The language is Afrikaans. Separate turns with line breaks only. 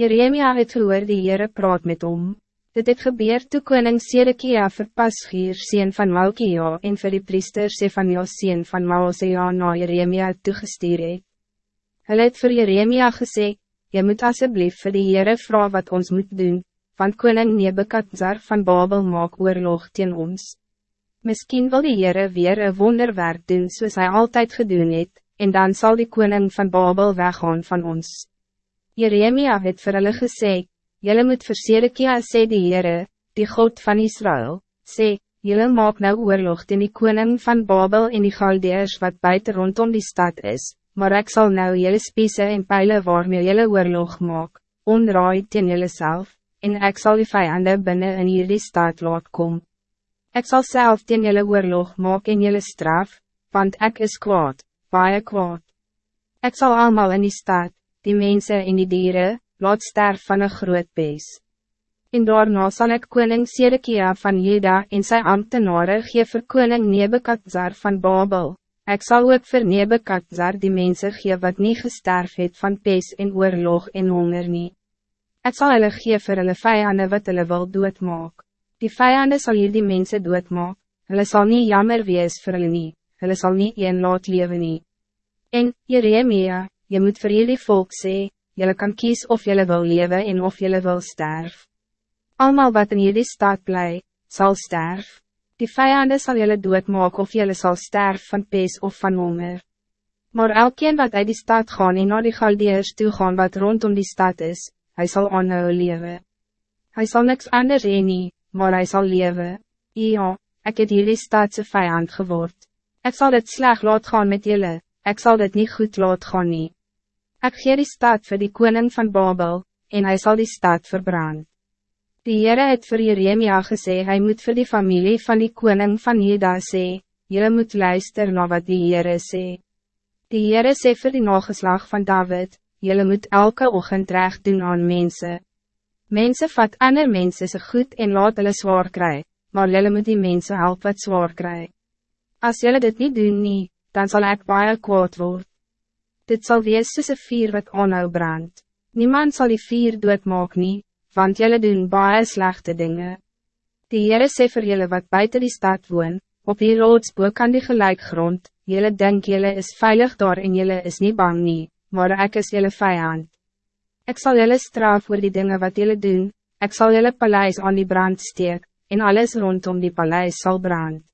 Jeremia het gehoor die Heere praat met hom. Dit het gebeur toe koning Sedekia vir Pasgier sien van Malkia en vir die priester Sefania sien van Maosea na Jeremia toegestuur het. Hulle het vir Jeremia gesê, Je moet alsjeblieft vir die Heere vraag wat ons moet doen, want koning Nebekadzar van Babel maak oorlog teen ons. Misschien wil die Heere weer een wonderwerk doen soos hy altijd gedoen het, en dan zal die koning van Babel weggaan van ons. Jeremia het vir hulle gesê, Jelle moet versedekia sê die Heere, die God van Israël, sê, Jelle maak nou oorlog teen die koning van Babel en die Galdeers wat buiten rondom die stad is, maar ik zal nou jelle spiese en pijlen waarmee jelle oorlog maak, onraai teen jelle self, en ik zal die vijanden binnen in jullie stad laat kom. Ik zal zelf teen jelle oorlog maak en jelle straf, want ik is kwaad, baie kwaad. Ik zal allemaal in die stad, die mensen en die dieren, laat sterf van een groot bees. En daarna zal ik koning Sedekia van Jeda en sy ambtenaren gee vir koning Nebekadzar van Babel. Ik zal ook vir Nebekadzar die mensen gee wat niet gesterf het van pees en oorlog en honger nie. Ek sal hulle gee vir hulle vijanden wat hulle wil doodmaak. Die vijanden zal hier die mensen doodmaak, hulle sal nie jammer wees vir hulle nie, hulle sal nie een laat leven nie. En, Jeremia, je moet vir jullie volk zeggen, jullie kan kies of jullie wil leven en of jullie wil sterf. Almal wat in jullie staat blij, zal sterf. Die vijanden zal jullie doodmaak of jullie zal sterf van pees of van honger. Maar elkeen wat uit die stad gaan en naar die Galdeers toe gaan wat rondom die stad is, hij zal aanhou leven. Hij zal niks anders heen nie, maar hij zal leven. Ja, ik het jullie stadse vijand geword. Ik zal het sleg laat gaan met jullie, ik zal het niet goed laat gaan nie. Ik gee die stad voor die koning van Babel, en hij zal die stad verbrand. Die Heere het vir Jeremia gesê, hy moet voor die familie van die koning van Juda sê, jylle moet luister na wat die Heere sê. Die Heere sê vir die nageslag van David, jylle moet elke ochtend recht doen aan mensen. Mensen vat ander mense se goed en laat hulle zwaar kry, maar jylle moet die mensen help wat zwaar kry. Als jylle dit niet doen nie, dan zal ik baie kwaad word dit zal wees soos een vier wat aanhou brand. Niemand zal die vier doodmaak nie, want jullie doen baie slechte dingen. Die Heere sê vir julle wat buiten die stad woon, op die roodsboek kan die gelijk grond, jullie denk jullie is veilig daar en jullie is niet bang nie, maar ik is jullie vijand. Ik zal jullie straf voor die dingen wat jullie doen, ik zal jullie paleis aan die brand steek, en alles rondom die paleis zal brand.